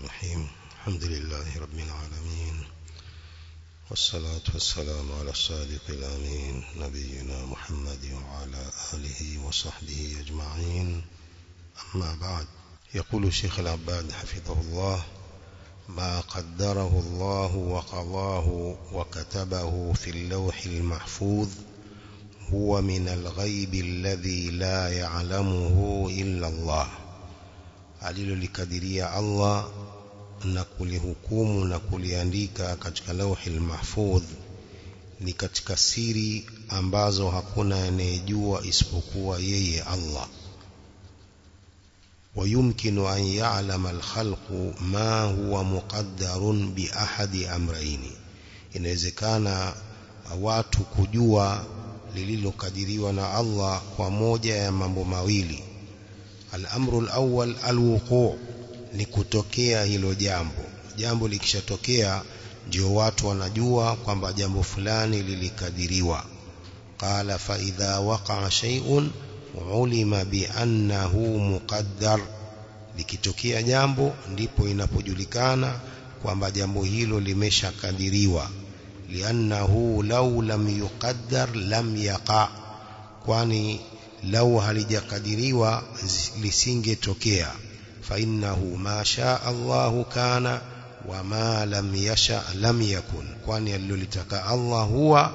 الرحيم. الحمد لله رب العالمين. والصلاة والسلام على الصادق الأمين نبينا محمد وعلى آله وصحبه أجمعين. أما بعد يقول الشيخ العباد حفظه الله ما قدره الله وقضاه وكتبه في اللوح المحفوظ هو من الغيب الذي لا يعلمه إلا الله. alilolikadiria Allah na kulihukumu na kuliandika katika lauhi mahfudh ni katika siri ambazo hakuna anayejua isipokuwa yeye Allah ويمكن أن يعلم الخلق ما هو مقدر بأحد أمرين inawezekana watu kujua lililokadiriwa na Allah kwa moja ya mambo mawili al-amru al-awwal al-wuqu' ni kutokea hilo jambo. Jambo likishatokea ndio watu wanajua kwamba jambo fulani lilikadiriwa. Qala fa idha waqa'a shay'un ulima bi annahu muqaddar. Likitokea jambo ndipo inapojulikana kwamba jambo hilo limeshakadiriwa. Liannahu lau lam yuqaddar lam yaqa. Kwani lau halijakadiriwa lisingetokea فإنه ما شاء الله كان وما لم يشاء لم يكن. كواني اللولتك الله هو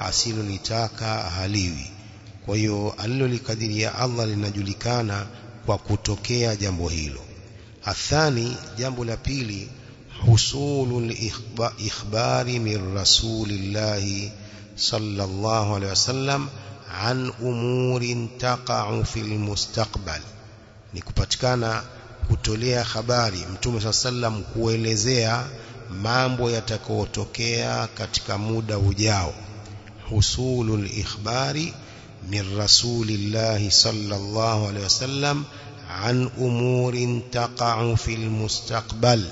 حسين لتاك هليوي كويو اللولكذير يا الله لنجلكانا وكتوكي جنبهيلو الثاني جنب لبيلي حصول الإخبار من رسول الله صلى الله عليه وسلم عن أمور تقع في المستقبل نكبتكانا kutolea habari mtume sallam kuelezea mambo yatakayotokea katika muda ujao husulul ikhbari min rasulillahi sallallahu alaihi wasallam an umurin taqa'u fil mustaqbal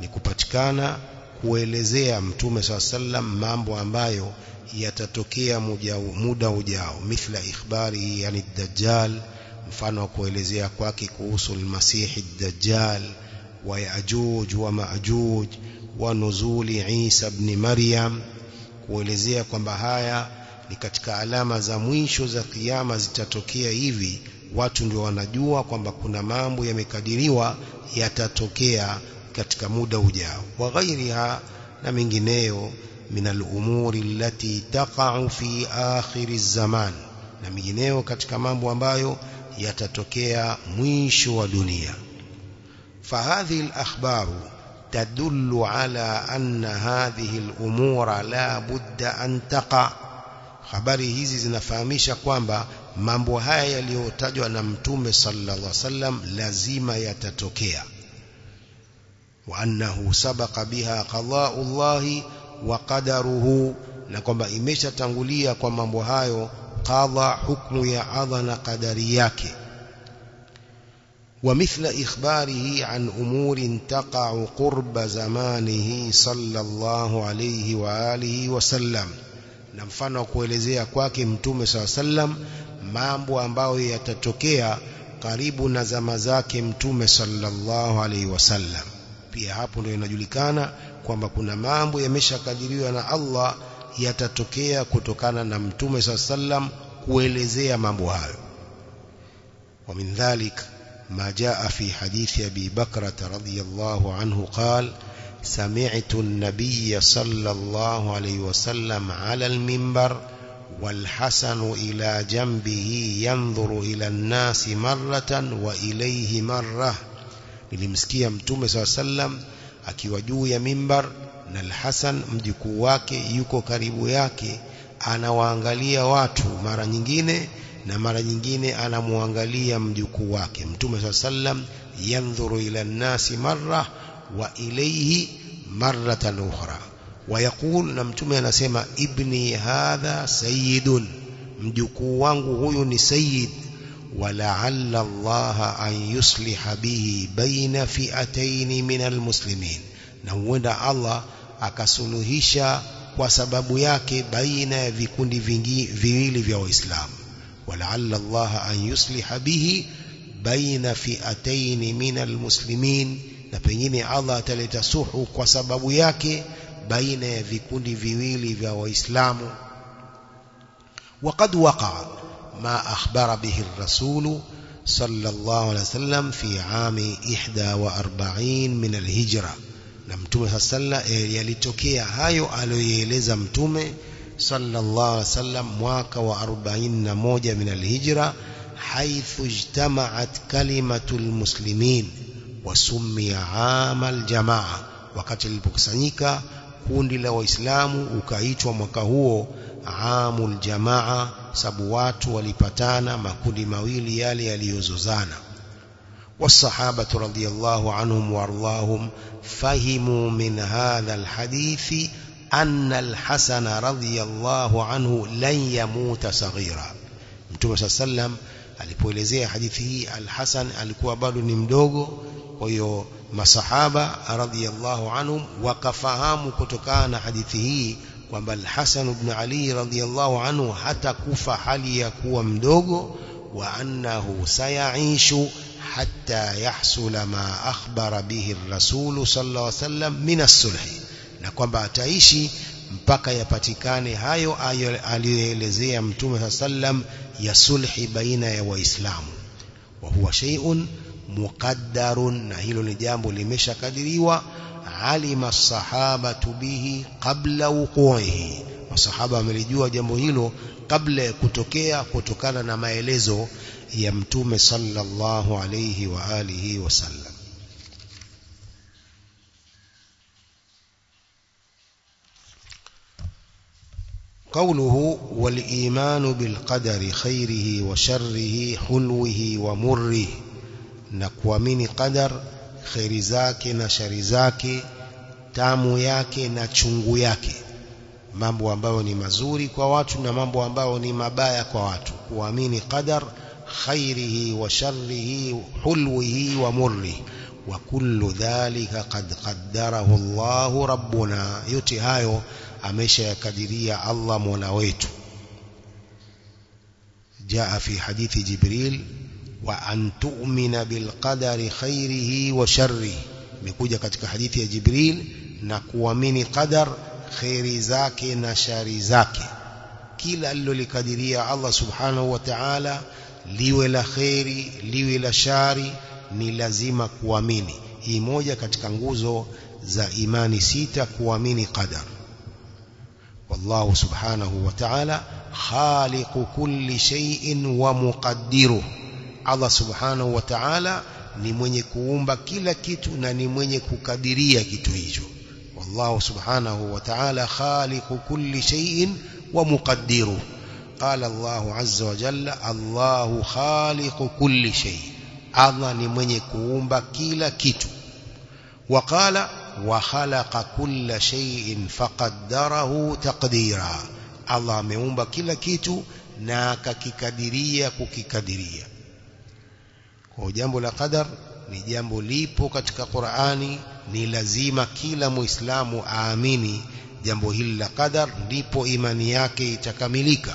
ni kupatikana kuelezea mtume sallam mambo ambayo yatatokea muda ujao mithla ikhbari yani dajjal mfano wa kuelezea kwake kuhusu almasihi dajjal wa yajuj wa majuj wa nuzuli Isa ibn Maryam kuelezea kwamba haya ni katika alama za mwisho za kiyama zitatokea hivi. Watu ndio wanajua kwamba kuna mambo yamekadiriwa yatatokea katika muda ujao. Wa ghairiha na mengineyo min al-umuri allati taqa'u fi akhiriz zaman na mengineyo katika mambo ambayo yatatokea mwisho wa dunia فهذه الأخبار تدل على أن هذه الأمور لا بد أن تقع habari hizi zinafahamisha kwamba mambo haya yaliyotajwa na mtume sallallahu alaihi wasallam lazima yatatokea wa annahu sabaqa biha qada'u Allahi wa qadaruhu na kwamba imeshatangulia kwa mambo hayo قضى حكم يعظن قدرياك. ومثل إخباره عن أمور تقع قرب زمانه صلى الله عليه وآله وسلم. نمفانا كوليزيا كواك متوم صلى الله عليه وسلم مامبو أمباو يتتوكيا قريب نزم زاك متوم صلى الله عليه وسلم. Pia hapo ndio inajulikana kwamba kuna mambo yameshakadiriwa na Allah yatatokea kutokana na mtume saa sallam kuelezea mambo hayo wa min dhalik ma jaa fi hadithi abi bakrah radhiyallahu anhu qal سمعت النبي صلى الله عليه وسلم على المنبر والحسن إلى جنبه ينظر إلى الناس مرة وإليه مرة nilimsikia mtume saw sallam akiwa juu ya mimbar na al-Hasan mjukuu wake yuko karibu yake anawaangalia watu mara nyingine na mara nyingine anamwangalia mjukuu wake mtume sallam yanzuru ila nasi marra wa ilayhi marratan ukhra wayaqul na mtume anasema ibni hadha sayyidun mjukuu wangu huyu ni sayyid ولعل الله أن يصلح به بين فئتين من المسلمين na huenda Allah akasuluhisha kwa sababu yake baina ya vikundi vingi viwili vya waislamu walaalla Allah an yusliha bihi baina fi'atayn min almuslimin na pengine Allah ataleta suhu kwa sababu yake baina ya vikundi viwili vya waislamu وقد وقع ما أخبر به الرسول صلى الله عليه وسلم في عام 41 من الهجرة na mtume salla yalitokea hayo aliyoeleza mtume sallallahu alaihi wasallam mwaka wa 41 min alhijra haithu ijtama'at kalimatul muslimin wasumia ama jamaa. Wakati lilipokusanyika kundi la waislamu ukaitwa mwaka huo amul jamaa sababu watu walipatana makundi mawili yale yaliyozozana والصحابة رضي الله عنهم وأرضاهم فهموا من هذا الحديث أن الحسن رضي الله عنه لن يموت صغيرا. متوبة صلى الله عليه وسلم حديثه الحسن ألقوا بالو نمدوغو ويو ما مصحابة رضي الله عنهم وقفهام كتكان حديثه وما الحسن بن علي رضي الله عنه حتى كفى حاليا كوى مدوغو وأنه سيعيش حتى يحصل ما أخبر به الرسول صلى الله عليه وسلم من السلح نقوم بأتعيشي مبقى يبتكاني هايو آيو الذي يمتوم سلم يسلح بين يو وهو شيء مقدر نهيل نجام لمشا قدري علم الصحابة به قبل وقوعه masahaba wamelijua jambo hilo kabla ya kutokea kutokana na maelezo ya mtume sallallahu alayhi wa alihi wasallam قوله والإيمان بالقدر خيره وشره حلوة ومره نكوامini قدر خير na shari zake tamu yake na chungu yake mambo ambayo ni mazuri kwa watu na mambo ambayo ni mabaya kwa watu kuamini qadar khairihi wa sharrihi hulwihi wa murrihi wa kullu dhalika qad qaddarahu Allahu rabbuna yote hayo ameshayakadiria Allah Mola wetu jaa fi hadithi Jibril wa an tu'mina bil qadari khairihi wa sharrihi imekuja katika hadithi ya Jibril na kuamini qadar kheri zake na shari zake. Kila alilolikadiria Allah subhanahu wa ta'ala liwe la kheri liwe la shari ni lazima kuamini. Hii moja katika nguzo za imani sita kuamini qadar. Wallahu subhanahu wa ta'ala khaliqu kulli shay'in wa muqaddiru. Allah subhanahu wa ta'ala ni mwenye kuumba kila kitu na ni mwenye kukadiria kitu hicho. والله سبحانه وتعالى خالق كل شيء ومقدره. قال الله عز وجل الله خالق كل شيء. Ni mwenye kuumba kila kitu. وقال وخلق كل شيء فقدره تقديرا. الله kila kitu na akakikadiria kukikadiria. Kwa jambo la qadar ni jambo lipo katika Qur'ani ni lazima kila muislamu aamini jambo hili la qadar ndipo imani yake itakamilika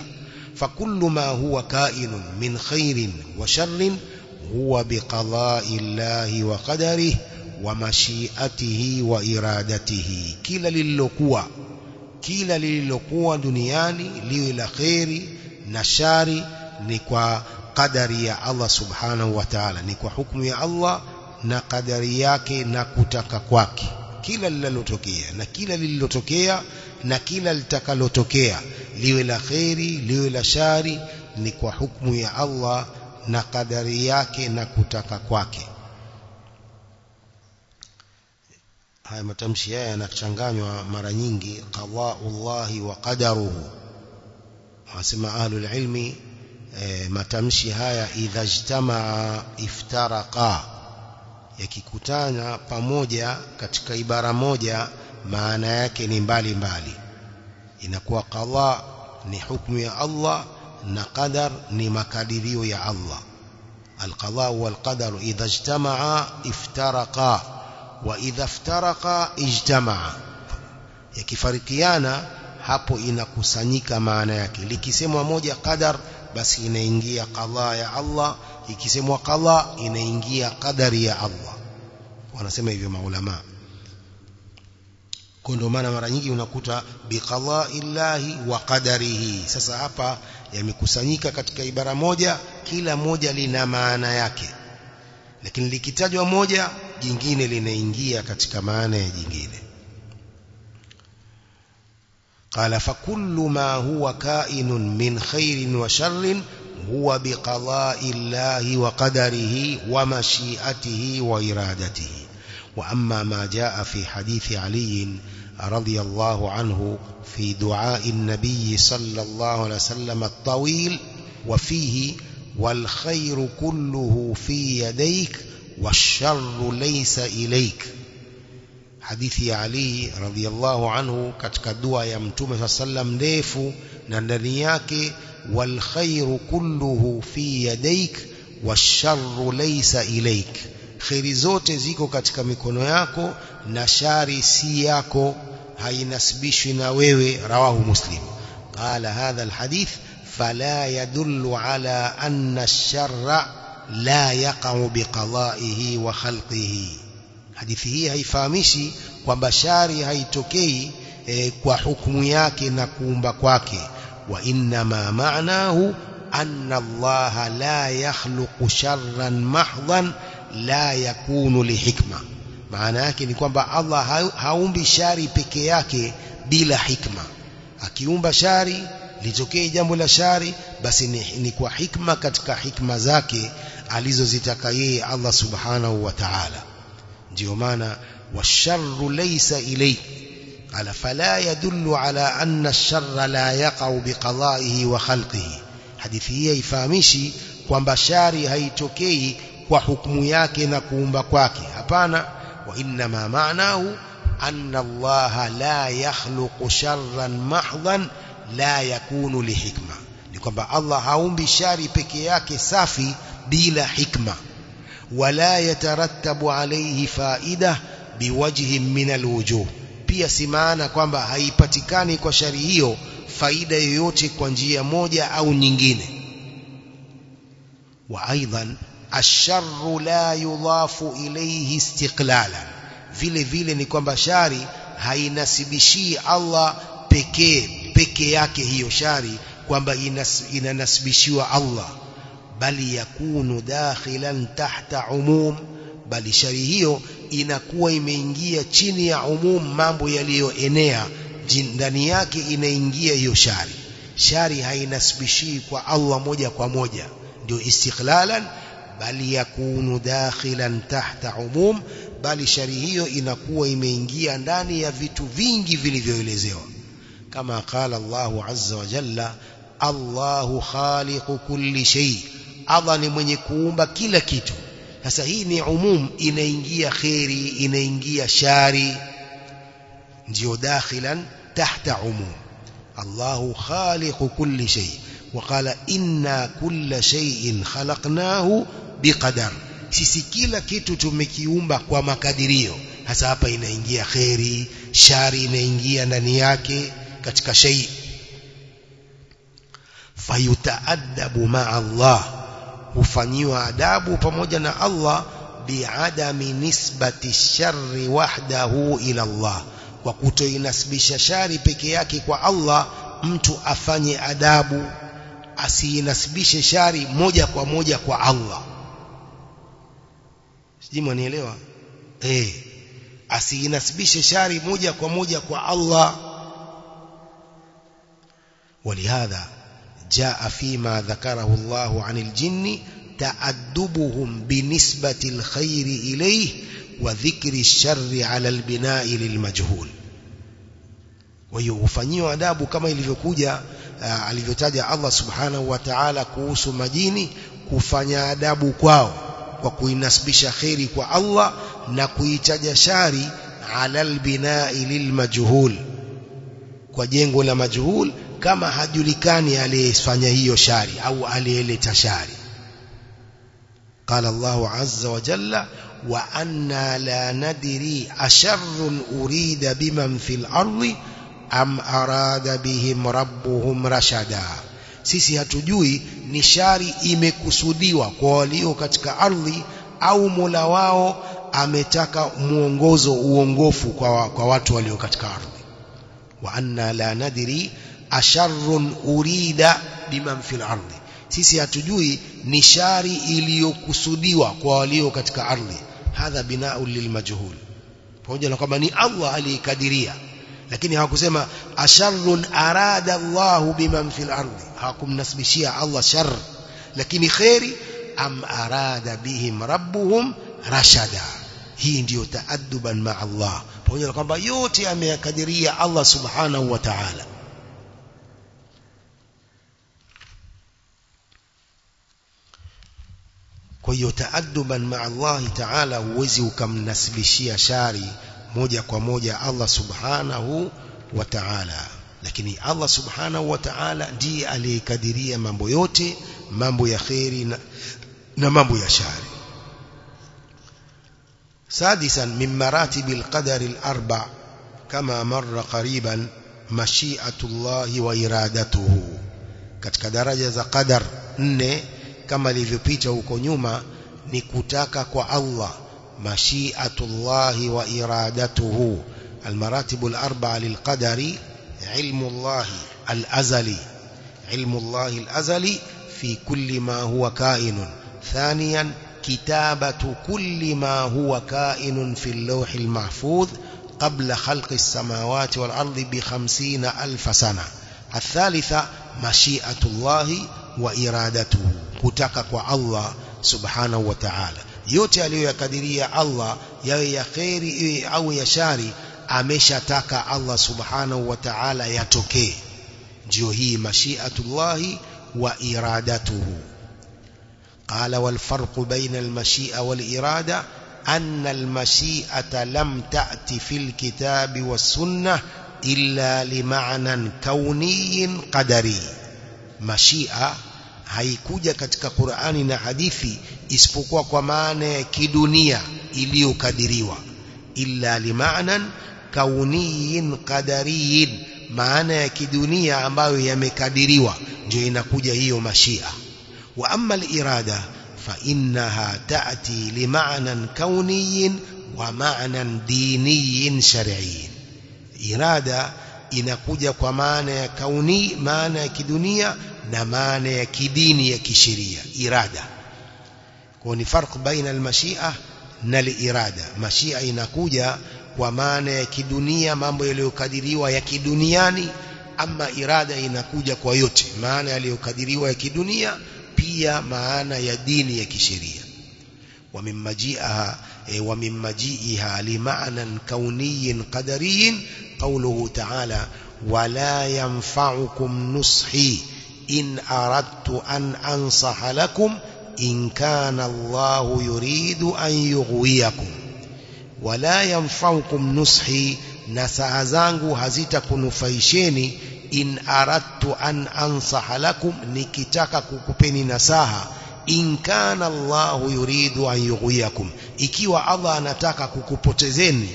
fakullu ma huwa kainun min khairin wa sharrin huwa biqada'i llahi wa qadarihi wa mashiatihi wa iradatihi kila lililokuwa kila lililokuwa duniani liwe la kheri na shari ni kwa kadari ya Allah subhanahu wa ta'ala. Ni kwa hukumu ya Allah na kadari yake na kutaka kwake. Kila linalotokea na kila lililotokea na kila litakalotokea liwe la kheri liwe la shari ni kwa hukumu ya Allah na kadari yake na kutaka kwake. Haya matamshi haya yanachanganywa mara nyingi qada'ullahi wa qadaruhu. Wasema ahlul ilmi matamshi haya idha ijtamaa iftaraqa yakikutana pamoja katika ibara moja maana yake ni mbali mbali inakuwa qadha ni hukumu ya Allah na qadar ni makadirio ya Allah القضاء والقدر إذا اجتمعا افترقا وإذا افترقا اجتمعا yakifarikiana hapo inakusanyika maana yake likisemwa moja qadar basi inaingia qadha ya Allah. Ikisemwa qadha inaingia qadari ya Allah. Wanasema hivyo maulama. Kwa ndio maana mara nyingi unakuta biqada'illahi wa qadarihi. Sasa hapa yamekusanyika katika ibara moja kila moja lina maana yake. Lakini likitajwa moja jingine linaingia katika maana ya jingine قال فكل ما هو كائن من خير وشر هو بقضاء الله وقدره ومشيئته وإرادته. وأما ما جاء في حديث علي رضي الله عنه في دعاء النبي صلى الله عليه وسلم الطويل وفيه والخير كله في يديك والشر ليس إليك. Hadithi ya Ali radhiallahu anhu katika dua ya mtume saa sallam ndefu na ndani yake wal khairu kulluhu fi yadaik washarru laysa ilaik khairi zote ziko katika mikono yako na shari si yako hainasibishwi na wewe rawahu muslim qala hadha alhadith fala yadullu ala anna ash-sharra la yaqa'u biqada'ihi wa khalqihi hadithi hii haifahamishi kwamba shari haitokei e, kwa hukumu yake na kuumba kwake wa inma ma'nahu anna Allah la yakhluqu sharran mahdhan la yakunu lihikma maana yake ni kwamba Allah haumbi shari peke yake bila hikma akiumba shari litokee jambo la shari basi ni, ni kwa hikma katika hikma zake alizozitaka yeye Allah subhanahu wa ta'ala ndio maana washarru laysa ala fala yadullu ala anna ash-sharra la yaqa'u biqada'ihi wa khalqihi hadithi hii haifahamishi kwamba shari haitokei kwa hukumu yake na kuumba kwake hapana wa inma ma'nahu anna Allah la yakhluqu sharran mahdhan la yakunu lihikma ni kwamba Allah haumbi shari peke yake safi bila hikma min alwujuh pia si maana kwamba haipatikani kwa shari hiyo faida yoyote kwa njia moja au nyingine wa aidan asharru la yudhafu ilayhi istiqlala vile vile ni kwamba shari hainasibishii Allah pekee peke yake hiyo shari kwamba inanasibishiwa Allah bali yakunu dakhilan tahta umum bali shari hiyo inakuwa imeingia chini ya umum mambo yaliyoenea ndani yake inaingia hiyo shari shari hainasibishii kwa Allah moja kwa moja ndio istiqlalan bali yakunu dakhilan tahta umum bali shari hiyo inakuwa imeingia ndani ya vitu vingi vilivyoelezewa kama qala Allahu azza wa jalla Allahu khaliqu kulli shay Allah ni mwenye kuumba kila kitu sasa hii ni umum inaingia khairi inaingia shari ndio dakhilan tahta umum Allahu khaliqu kulli shay وقال إنا كل شيء خلقناه بقدر sisi kila kitu tumekiumba kwa makadirio hasa hapa inaingia kheri shari inaingia ndani yake katika shay fayutaadabu ma Allah hufanyiwa adabu pamoja na Allah biadami nisbati shari wahdahu ila Allah. Kwa kutoinasibisha shari peke yake kwa Allah mtu afanye adabu asiinasibishe shari moja kwa moja kwa Allah. Sijui mwanielewa? Eh asiinasibishe shari moja kwa moja kwa Allah. Walihadha جاء فيما ذكره الله عن الجن تأدبهم بنسبة الخير إليه وذكر الشر على البناء للمجهول ويفنيوا adabu kama ilivyokuja alivyotaja Allah subhanahu wa ta'ala kuhusu majini kufanya adabu kwao kwa kuinasibisha kheri kwa Allah na kuitaja shari ala albinai lilmajhul kwa jengo la majhul kama hajulikani aliyefanya hiyo shari au aliyeleta shari قال الله عز وجل وأنا لا ندري أشر أريد بمن في الأرض أم أراد بهم ربهم رشدا walio katika ardhi au Mola wao ametaka muongozo uongofu kwa, kwa watu walio katika ardhi wa anna la nadri asharrun urida biman fil ardhi sisi hatujui ni shari iliyokusudiwa kwa walio katika ardhi hadha binau lilmajhul pamoja na kwamba ni Allah aliyekadiria lakini hawakusema asharrun arada Allahu biman fil ardhi hawakumnasibishia Allah shar lakini khairi am arada bihim rabbuhum rashada hii ndiyo taadduban ma Allah pamoja na kwamba yote ameyakadiria Allah subhanahu wa ta'ala kwa hiyo taadduban ma Allah ta'ala huwezi ukamnasibishia shari moja kwa moja Allah subhanahu wa ta'ala lakini Allah subhanahu wa ta'ala ndiye aliyekadiria mambo yote mambo ya khairi na, na mambo ya shari سادسا من مراتب القدر الأربع كما مر قريبا مشيئة الله وإرادته za qadar nne kama ilivyopita huko nyuma ni kutaka kwa Allah mashiatullahi wa iradatuhu almaratibu alarba'a lilqadari ilmu Allah alazali ilmu Allah alazali fi kulli ma huwa kainun thaniyan كتابة كل ما هو كائن في اللوح المحفوظ قبل خلق السماوات والأرض بخمسين ألف سنة الثالثة مشيئة الله وإرادته كتك الله سبحانه وتعالى yote aliyoyakadiria Allah yawe ya kheri au ya shari ameshataka Allah subhanahu wa ta'ala yatokee ndio hii mashiatullahi wa iradatuhu قال والفرق بين المشيئة والإرادة أن المشيئة لم تأت في الكتاب والسنة إلا لمعنى كوني قدري مشيئة haikuja katika Qur'ani na hadithi isipokuwa kwa maana ya kidunia iliyokadiriwa illa limanan kauniyin qadariyin maana ya kidunia ambayo yamekadiriwa ndio inakuja hiyo mashia وأما الإرادة فإنها تأتي لمعنى كوني ومعنى ديني شرعي إرادة inakuja kwa maana ya kauni maana ya kidunia na maana ya kidini ya kisheria irada kwa ni farq baina almashia na alirada mashia inakuja kwa maana ya kidunia mambo yaliyokadiriwa ya kiduniani ama irada inakuja kwa yote maana yaliyokadiriwa ya kidunia pia maana ya dini ya kisheria wa min maji'iha wa min maji'iha li ma'nan kauniyyin qadariyyin إن أردت أن أنصح لكم إن كان الله يريد أن يغويكم. ولا ينفعكم نصحي نسعزانه هزيتكم فيشيني إن أردت أن أنصح لكم نكتاك ككبني نساها إن كان الله يريد أن يغويكم. إكيوا الله نتاك ككبتزيني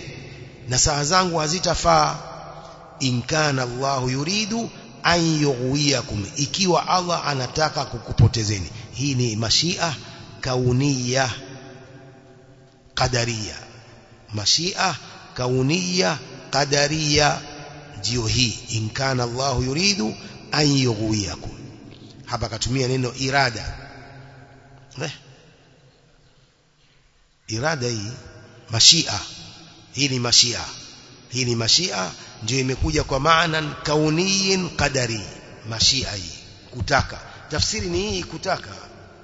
نسعزانه هزيتفا إن كان الله يريد أن يغويكم an yughwiyakum ikiwa Allah anataka kukupotezeni. Hii ni mashia kauniya qadariya mashia kauniya qadariya ndio hii. In kana Allah yuridu an yughwiyakum hapa katumia neno irada. Eh? Irada hii mashia. Hii ni mashia hii ni mashia ndio imekuja kwa maana kauniyin qadari. Mashia hii kutaka. Tafsiri ni hii kutaka.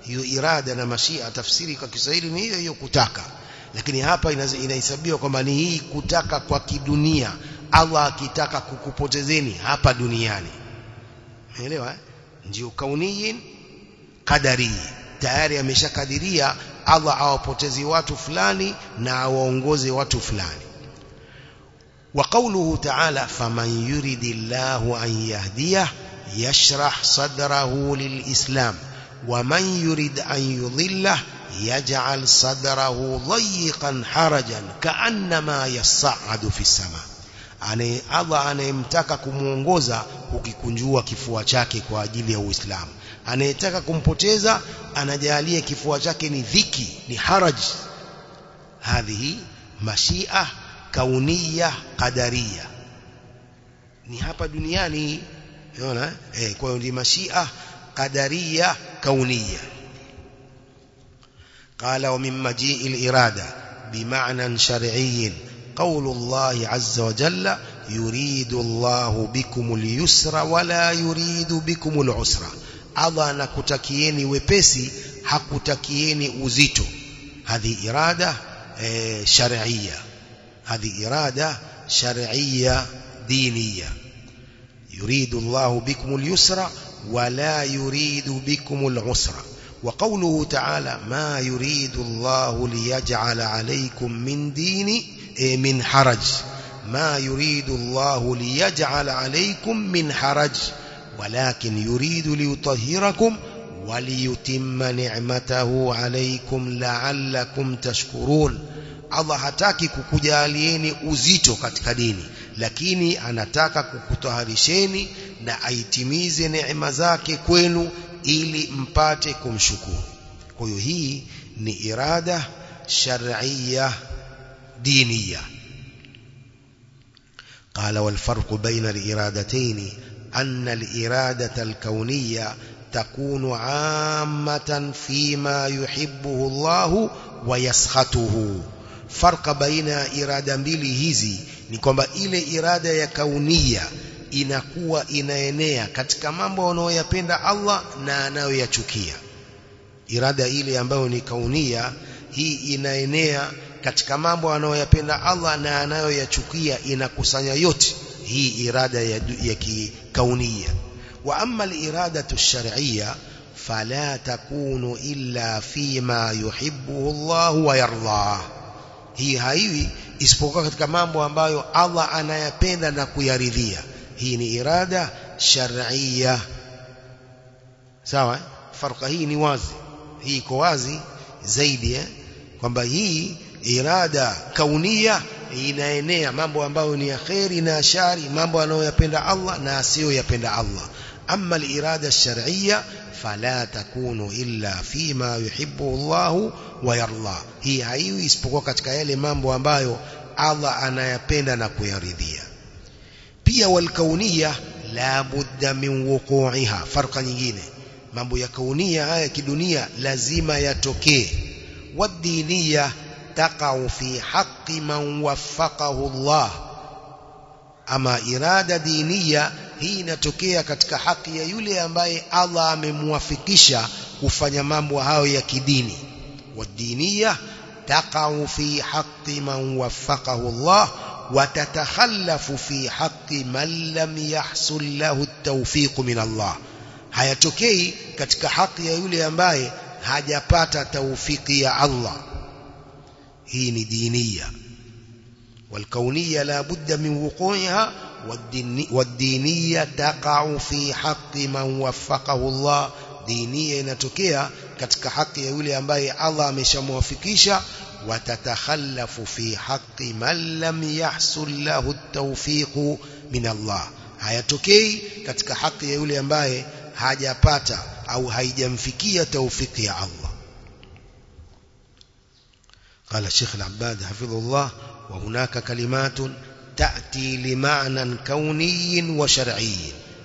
Hiyo irada na mashia tafsiri kwa Kiswahili ni hiyo hiyo kutaka. Lakini hapa inahesabiwa kwamba ni hii kutaka kwa kidunia. Allah akitaka kukupotezeni hapa duniani. Umeelewa eh? ndio kauniyin qadari. Tayari ameshakadiria Allah awapotezi watu fulani na awaongoze watu fulani وقوله تعالى فمن يريد الله أن يهديه يشرح صدره للإسلام ومن يريد أن يضله يجعل صدره ضيقا حرجا كأنما يصعد في السماء ane Allah anayemtaka kumuongoza ukikunjua kifua chake kwa ajili ya Uislamu anayetaka kumpoteza anajalia kifua chake ni dhiki ni haraj hadhihi mashia kaunia qadaria ni hapa duniani unaona eh kwa hiyo ni mashia qadaria kaunia قال ومن مجيء الإرادة بمعنى شرعي قول الله عز وجل يريد الله بكم اليسر ولا يريد بكم العسر Allah anakutakieni wepesi hakutakieni uzito hadhi irada e, shar'iyya irada shar'iyya diniyya yuridu Allah bikum al-yusra wa la yuridu bikum al-usra وقوله تعالى ما يريد الله ليجعل عليكم من دين من حرج. ما يريد الله ليجعل عليكم من حرج ولكن يريد ليطهركم وليتم نعمته عليكم لعلكم تشكرون. Allah hataki kukujalieni uzito katika dini lakini anataka kukutaharisheni na aitimize neema zake kwenu ili mpate kumshukuru kwa hiyo hii ni irada shar'iyya diniya قال والفرق بين الإرادتين أن الإرادة الكونية تكون عامة فيما يحبه الله ويسخطه فرق بين إرادة mbili hizi ni kwamba ile irada ya kaunia inakuwa inaenea katika mambo anayoyapenda Allah na anayoyachukia irada ile ambayo ni kaunia hii inaenea katika mambo anayoyapenda Allah na anayoyachukia inakusanya yote hii irada ya, ya kikaunia wa amma al-iradatu ash-shar'iyya fala takunu illa fima yuhibbuhu Allah wa yardah hii haiwi isipokuwa katika mambo ambayo Allah anayapenda na kuyaridhia. Hii ni irada shar'iyya. Sawa farqa hii ni wazi. Hii iko wazi zaidi eh? Kwamba hii irada kaunia inaenea. Mambo ambayo ni ya kheri na shari mambo anayoyapenda Allah na asiyoyapenda Allah al-irada ash-shar'iyya fala takunu illa fima yuhibbu Allah wa yarda hii haiwi isipokuwa katika yale mambo ambayo Allah anayapenda na kuyaridhia pia walkaunia la budda min wuqu'iha farqa nyingine mambo ya kaunia haya kidunia lazima yatokee wadiniya taqa'u fi haqqi man waffaqahu Allah ama irada diniya hii inatokea katika haki ya yule ambaye Allah amemwafikisha kufanya mambo hayo ya kidini wadiniya taqa'u fi haqqi man waffaqahu Allah وتتخلف في حق من لم يحصل له التوفيق من الله hayatokei katika haki ya yule ambaye hajapata taufiki ya Allah hii ni diniya والكونية لا بد من وقوعها والدينية تقع في حق من وفقه الله. دينية نتكية كتك حق يولي أنباي الله مش وفكيشة وتتخلف في حق من لم يحصل له التوفيق من الله. هيتكي كتك حق يولي أنباي هاجا باتا أو هيدا مفكية توفيق يا الله. قال الشيخ العباد حفظ الله وهناك كلمات تأتي لمعنى كوني وشرعي.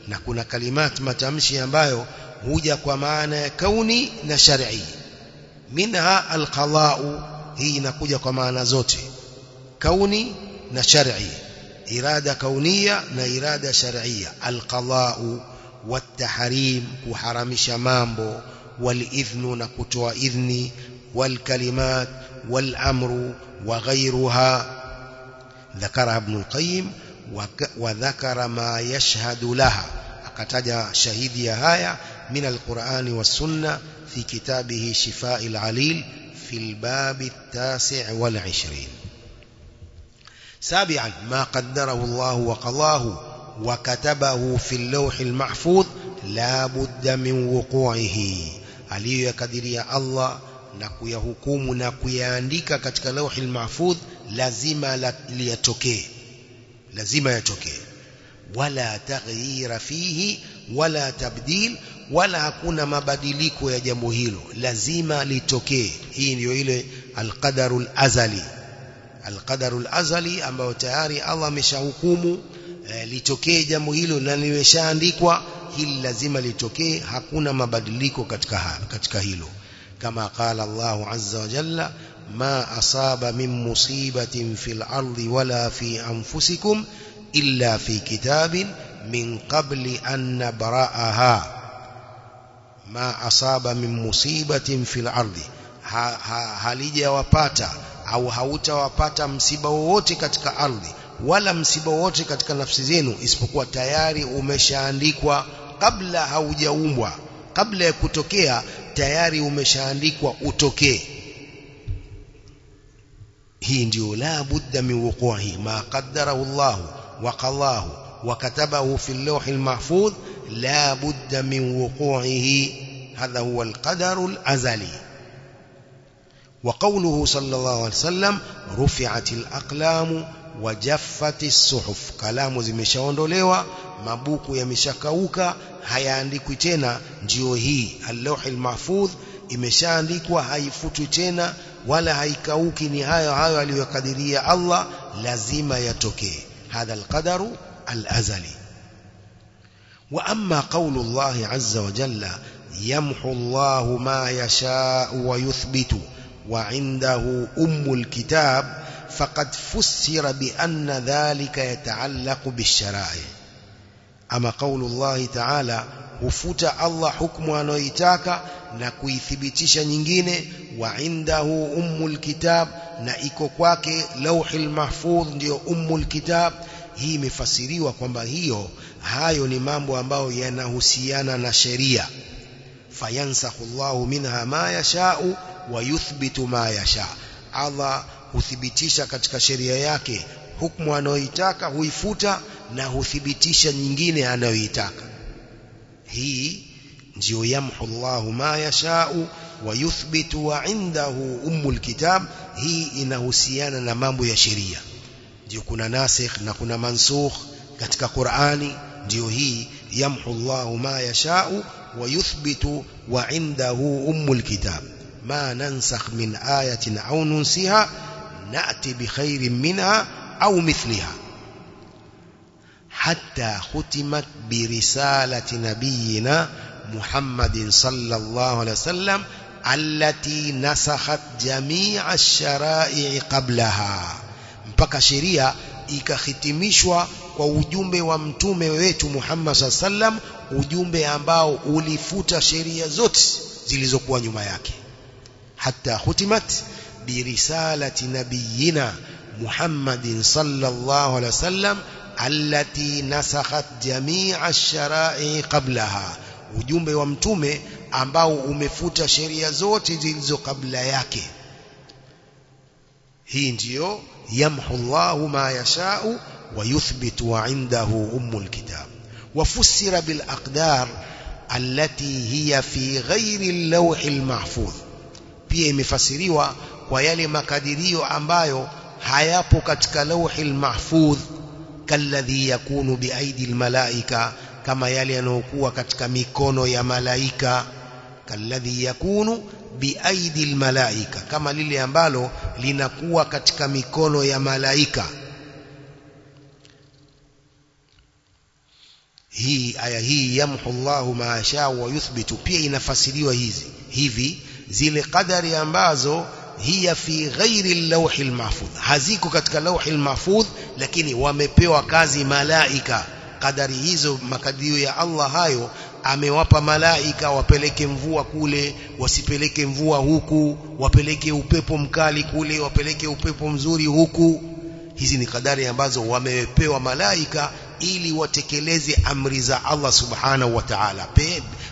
نكون كلمات ما تمشي أمبايو هجا كمعنى كوني نشرعي منها القضاء هي نكوجا كمعنى زوتي كوني نشرعي إرادة كونية نإرادة شرعية القضاء والتحريم كحرم شمامبو والإذن نكتوى إذني والكلمات والأمر وغيرها. ذكرها ابن القيم وذكر ما يشهد لها. akataja shahidi ya min alqur'ani was-sunna fi kitabihi shifaa al-alil في الباب التاسع والعشرين. سابعا ما قدره الله وقضاه وكتبه في اللوح المحفوظ لا بد من وقوعه. aliyokadiria Allah na kuyahukumu na kuyaandika katika lauhi mahfudh lazima liyatokee lazima yatokee wala taghyira fihi wala tabdil wala hakuna mabadiliko ya jambo hilo lazima litokee hii ndiyo ile alqadarul azali alqadarul azali ambayo tayari Allah ameshahukumu e, litokee jambo hilo na limeshaandikwa hili lazima litokee hakuna mabadiliko katika katika hilo كما قال الله عز وجل ما أصاب من مصيبة في الأرض ولا في أنفسكم إلا في كتاب من قبل أن نبرأها. ما أصاب من مصيبة في الأرض. هل يوابات أو هوت وابات مسيبوتك كأرض ولا مسيبوتك كنفسزين اسبقوا تياري أمشان لكوا قبل هوجومها kabla ya kutokea tayari umeshaandikwa utokee hii ndio la budda min wuquhi ma qaddarahu Allah wa qallahu wa katabahu fi al-lawh al-mahfuz la budda min wuquhi hadha huwa al-qadar al-azali وقوله صلى الله عليه وسلم رفعت الأقلام وجفت الصحف كلام zimeshaondolewa mabuku yameshakauka hayaandikwi tena ndio hii al-lawh al-mahfuz imeshaandikwa haifutwi tena wala haikauki ni hayo hayo aliyokadiria Allah lazima yatokee hadha al-qadaru al-azali wa amma qawlu Allah azza wa jalla yamhu Allah ma yasha wa yuthbitu وعنده أم الكتاب فقد فسر بأن ذلك يتعلق بالشرائع. أما قول الله تعالى هفوت الله حكم ونويتاك نكوي ثبتش نينجيني وعنده أم الكتاب نأيكو كواك لوح المحفوظ ديو أم الكتاب. هي مفسري وكما هي هاي نمامو أمباو ينهسيانا نشريا فينسخ الله منها ما يشاء ويثبت ما يشاء. الله huthibitisha katika sheria yake hukumu anayoitaka huifuta na huthibitisha nyingine anayoitaka hii ndio yamhu Allahu ma yashau wa yuthbitu wa indahu ummul kitab hii inahusiana na mambo ya sheria ndio kuna nasikh na kuna mansukh katika Qur'ani ndio hii yamhu Allahu ma yashau wa yuthbitu wa indahu ummul kitab ما ننسخ من آية أو ننسها نأتي بخير منها أو مثلها حتى ختمت برسالة نبينا محمد صلى الله عليه وسلم التي نسخت جميع الشرائع قبلها mpaka sheria ikahitimishwa kwa ujumbe wa mtume wetu Muhammad sallam ujumbe ambao ulifuta sheria zote zilizokuwa nyuma yake حتى ختمت برسالة نبينا محمد صلى الله عليه وسلم التي نسخت جميع الشرائع قبلها. وجنب ومتومة أمباو أمفوت شريع زوت جلز قبل ياك هينجيو يمحو الله ما يشاء ويثبت وعنده أم الكتاب وفسر بالأقدار التي هي في غير اللوح المحفوظ بيه مفسريوا makadirio ambayo hayapo katika lauhil mahfudh kalladhi yakunu biaidi almalaika kama yale yanayokuwa katika mikono ya malaika kalladhi yakunu biaidi almalaika kama lile ambalo linakuwa katika mikono ya malaika hii aya hii yamhu Allahu ma yasha wa yuthbitu pia inafasiriwa hizi hivi zile qadari ambazo hiya fi ghairi lawhi lmahfudh haziko katika lawhi lmahfudh lakini wamepewa kazi malaika. Kadari hizo makadirio ya Allah hayo amewapa malaika wapeleke mvua kule wasipeleke mvua huku wapeleke upepo mkali kule wapeleke upepo mzuri huku. Hizi ni kadari ambazo wamepewa malaika ili watekeleze amri za Allah subhanahu wa ta'ala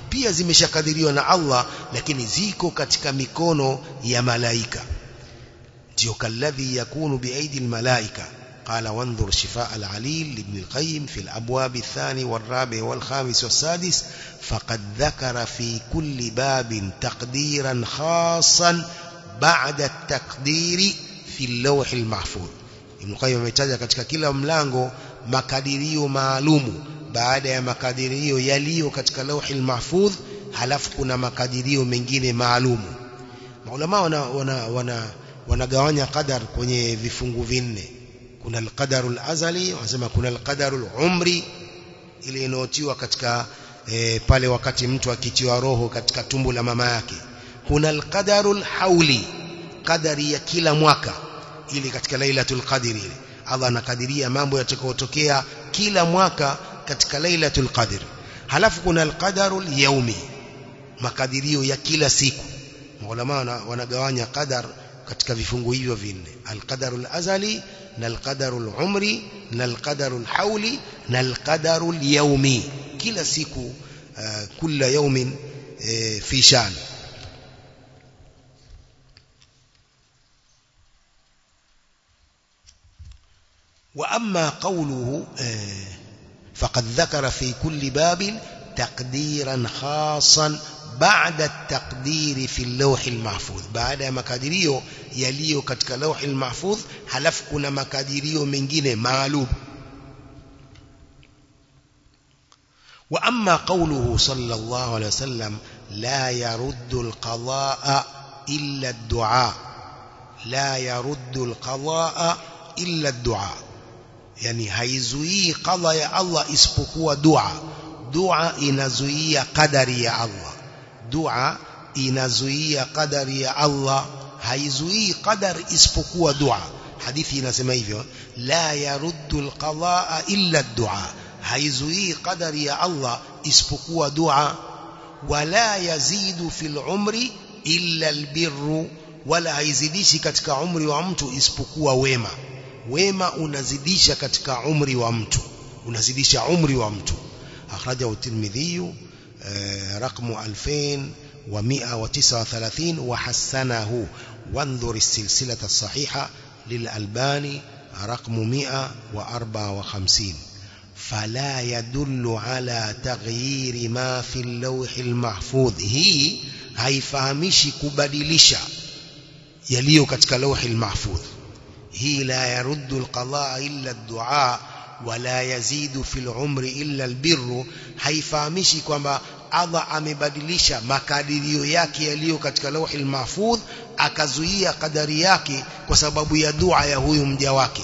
pia zimeshakadiriwa na Allah lakini ziko katika mikono ya malaika ndio kalladhi yakunu biaidi almalaika قال وانظر شفاء العليل لابن القيم في الأبواب الثاني والرابع والخامس والسادس فقد ذكر في كل باب تقديرا خاصا بعد التقدير في اللوح المحفوظ ابن القيم ametaja katika kila mlango makadirio maalumu. Baada ya makadirio yaliyo katika lauhi mahfudh halafu kuna makadirio mengine maalumu. Maulama wana, wana, wana wanagawanya qadar kwenye vifungu vinne. Kuna alqadarul azali wanasema kuna alqadarul umri ile inayotiwa katika e, pale wakati mtu akitiwa roho katika tumbo la mama yake. Kuna alqadarul hauli qadari ya kila mwaka ili katika lailatul qadri ile Allah anakadiria mambo yatakayotokea kila mwaka katika lailatul qadr halafu kuna alqadarul yaumi makadirio ya kila siku maulama wanagawanya qadar katika vifungu hivyo vinne alqadarul azali na alqadarul umri na alqadarul hauli na alqadarul yaumi kila siku uh, kila yaumin uh, fi shan وأما قوله فقد ذكر في كل باب تقديرا خاصا بعد التقدير في اللوح المحفوظ. بعد makadirio yaliyo katika lawh المحفوظ halafu kuna makadirio mengine maalum وأما قوله صلى الله عليه وسلم لا يرد القضاء إلا الدعاء. لا يرد القضاء إلا الدعاء. Yani haizuii qadha ya Allah isipokuwa dua dua inazuia kadari ya Allah dua inazuia kadari ya Allah haizuii qadar isipokuwa dua hadithi inasema hivyo la yaruddu alqadaa illa ad-du'a haizuii qadari ya Allah isipokuwa dua wala yazidu fil umri illa albirru wala haizidishi katika umri wa mtu isipokuwa wema wema unazidisha katika umri wa mtu unazidisha umri wa mtu akhrajahu at-Tirmidhi رقم 2139 وحسنه وانظر السلسلة الصحيحة للألباني رقم 154 فلا يدل على تغيير ما في اللوح المحفوظ هي haifahamishi kubadilisha yaliyo katika lauhi al-mahfudh هي لا يرد القضاء إلا الدعاء ولا يزيد في العمر إلا البر. هيفامشي كما أضع مبدلشة مكادري ياكي يليو كتك لوح المحفوظ أكزوية قدرياكي وسبب يدعى يهو يمجواك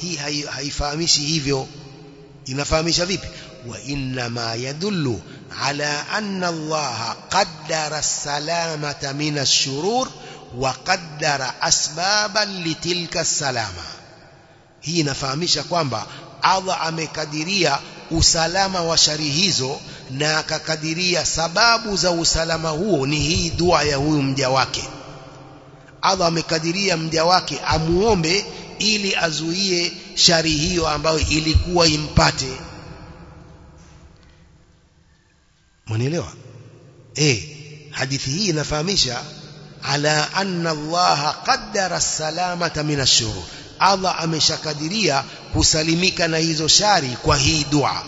هي هيفامشي هيفيو. ينفامش ذيب وإنما يدل على أن الله قدر السلامة من الشرور wa qaddara asbaban litilka as-salama hii inafahamisha kwamba Allah amekadiria usalama wa shari hizo na akakadiria sababu za usalama huo ni hii dua ya huyu mja wake. Allah amekadiria mja wake amuombe ili azuie shari hiyo ambayo ilikuwa impate. Mwanielewa? Eh hadithi hii inafahamisha ash-shurur Allah ameshakadiria kusalimika na hizo shari kwa hii dua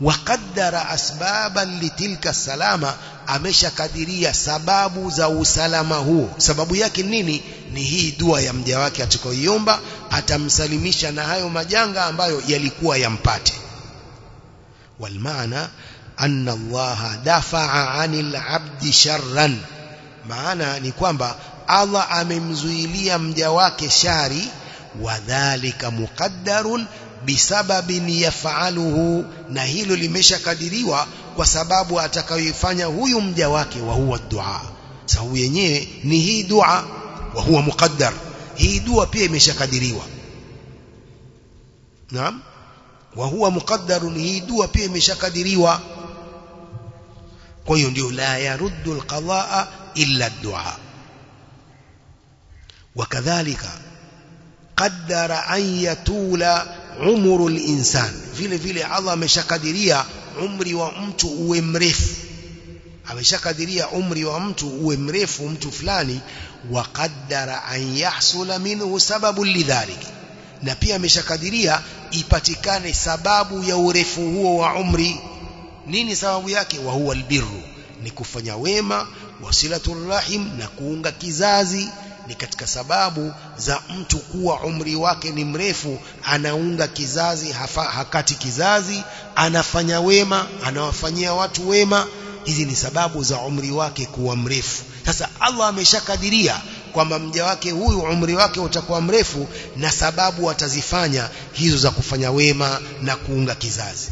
waqaddara asbaban litilka salama ameshakadiria sababu za usalama huo sababu yake nini ni hii dua ya mja wake atakayoiomba atamsalimisha na hayo majanga ambayo yalikuwa yampate walmaana anna Allah dafa'a 'anil 'abdi sharran maana ni kwamba Allah amemzuilia mja wake shari wadhalika muqaddarun bisababin yaf'aluhu na hilo limeshakadiriwa kwa sababu atakayoifanya huyu mja wake wa huwa dua. Sababu yenyewe ni hii dua wa huwa muqaddar. Hii dua pia imeshakadiriwa. Naam? Wa huwa muqaddarun hii dua pia imeshakadiriwa kwa hiyo ndio la yaruddu alqadaa illa ad-du'a wakadhalika qaddara an yatula umru al-insan vile vile Allah ameshakadiria umri wa mtu uwe mrefu ameshakadiria umri wa mtu uwe mrefu mtu fulani wa qaddara an yahsula minhu sababu lidhalik na pia ameshakadiria ipatikane sababu ya urefu huo wa umri nini sababu yake? Wa huwa albirru ni kufanya wema wasilatul rahim na kuunga kizazi. Ni katika sababu za mtu kuwa umri wake ni mrefu anaunga kizazi hafa, hakati kizazi anafanya wema anawafanyia watu wema. Hizi ni sababu za umri wake kuwa mrefu. Sasa Allah ameshakadiria kwamba mja wake huyu umri wake utakuwa mrefu na sababu atazifanya hizo za kufanya wema na kuunga kizazi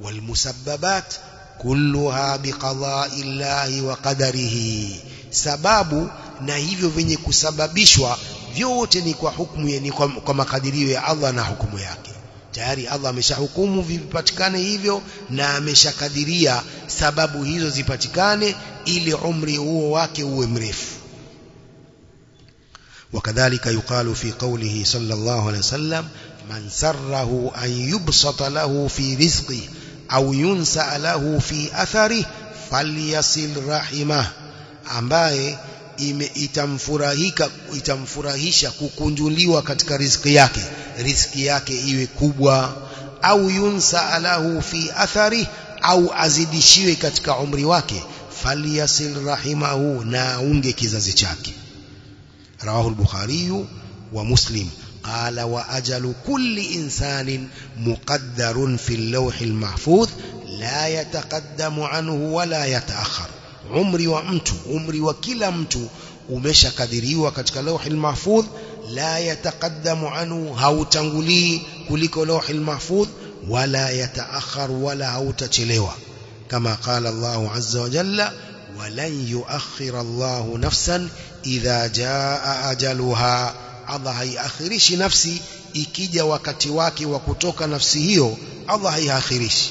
walmusabbabat kulluha biqada'i llahi wa qadarihi sababu na hivyo vyenye kusababishwa vyote ni kwa hukumu ni kwa, kwa makadirio ya Allah na hukumu yake tayari Allah ameshahukumu vipatikane hivyo na ameshakadiria sababu hizo zipatikane ili umri huo wake uwe mrefu وكذلك يقال في قوله صلى الله عليه وسلم من سره أن يبسط له في رزقه أو ينسأ له في أثره فليصل رحمه ambaye itamfurahika itamfurahisha kukunjuliwa katika riziki yake riziki yake iwe kubwa au yunsa alahu fi athari au azidishiwe katika umri wake falyasil rahimahu na aunge kizazi chake rawahu al-bukhari wa muslim قال وأجل كل إنسان مقدر في اللوح المحفوظ لا يتقدم عنه ولا يتأخر. عمري وأمت عمري وكل أمت ومشى كذري وكتك لوح المحفوظ لا يتقدم عنه هاو تنغلي كلك لوح المحفوظ ولا يتأخر ولا هاو تتلوى كما قال الله عز وجل ولن يؤخر الله نفسا إذا جاء أجلها. Allah haiakhirishi nafsi ikija wakati wake wa kutoka nafsi hiyo Allah haiakhirishi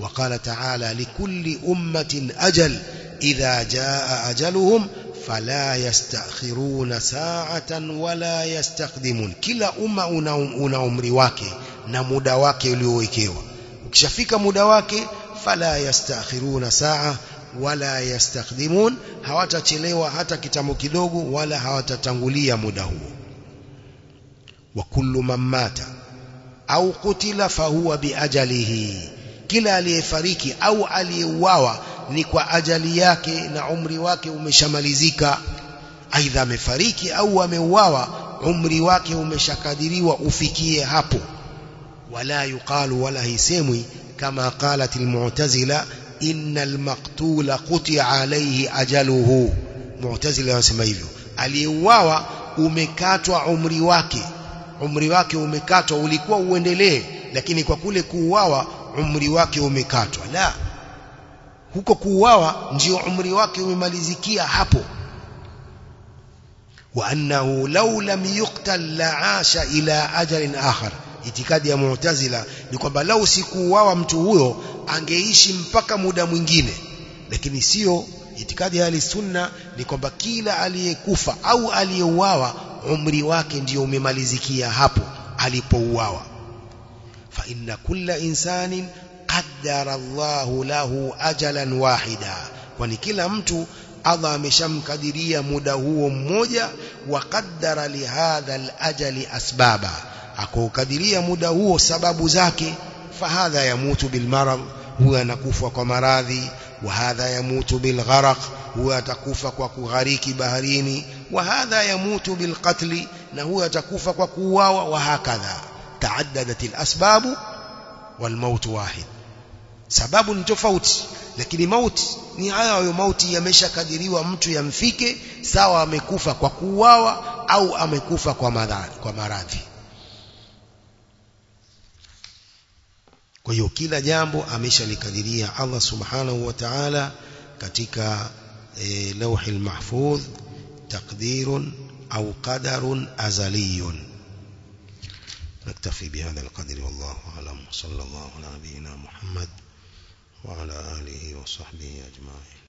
وقال تعالى لكل أمة أجل إذا جاء أجلهم فلا يستأخرون ساعة ولا يستقدمون كلا أمة una umri wake na muda wake uliowekewa ukishafika muda wake fala yastakhiruna saa wala yastakdimun hawatachelewa hata kitambo kidogo wala hawatatangulia muda huo fahuwa biajalihi kila aliyefariki au aliyeuawa ni kwa ajali yake na umri wake umeshamalizika aidha amefariki au ameuawa umri wake umeshakadiriwa ufikie hapo wala yuqalu wala hisemwi kama qalat almu'tazila innal maqtula quti'a alayhi ajaluhu mu'tazila wanasema hivyo aliyeuawa umekatwa umri wake umri wake umekatwa ulikuwa uendelee lakini kwa kule kuuawa umri wake umekatwa. La huko kuuawa ndio umri wake umemalizikia hapo. Wa law lam yuqtal la'asha ila ajalin akhar. Itikadi ya mu'tazila ni kwamba lau sikuuawa mtu huyo angeishi mpaka muda mwingine. Lakini sio itikadi ya sunna ni kwamba kila aliyekufa au aliyeuawa umri wake ndio umemalizikia hapo alipouawa fa inna kulla insanin qaddara Allahu lahu ajalan wahida kwani kila mtu Allah ameshamkadiria muda huo mmoja wa qaddara lihadha alajali asbaba akaukadiria muda huo sababu zake fahadha yamutu bilmarad huwa anakufa kwa maradhi wa hadha yamutu bilgharaq huwa atakufa kwa kughariki baharini wa hadha yamutu bilqatli na huyo atakufa kwa kuuawa wa hakadha. Taaddadat wal walmaut wahid. Sababu ni tofauti lakini mauti ni hayo hayo mauti yameshakadiriwa mtu yamfike sawa amekufa kwa kuuawa au amekufa kwa maradhi kwa maradhi. Kwa hiyo kila jambo ameshalikadiria Allah subhanahu wa ta'ala katika e, lawhi mahfudh taqdirun au qadarun azaliyun نكتفي بهذا القدر والله أعلم. صلى الله على نبينا محمد وعلى آله وصحبه أجمعين.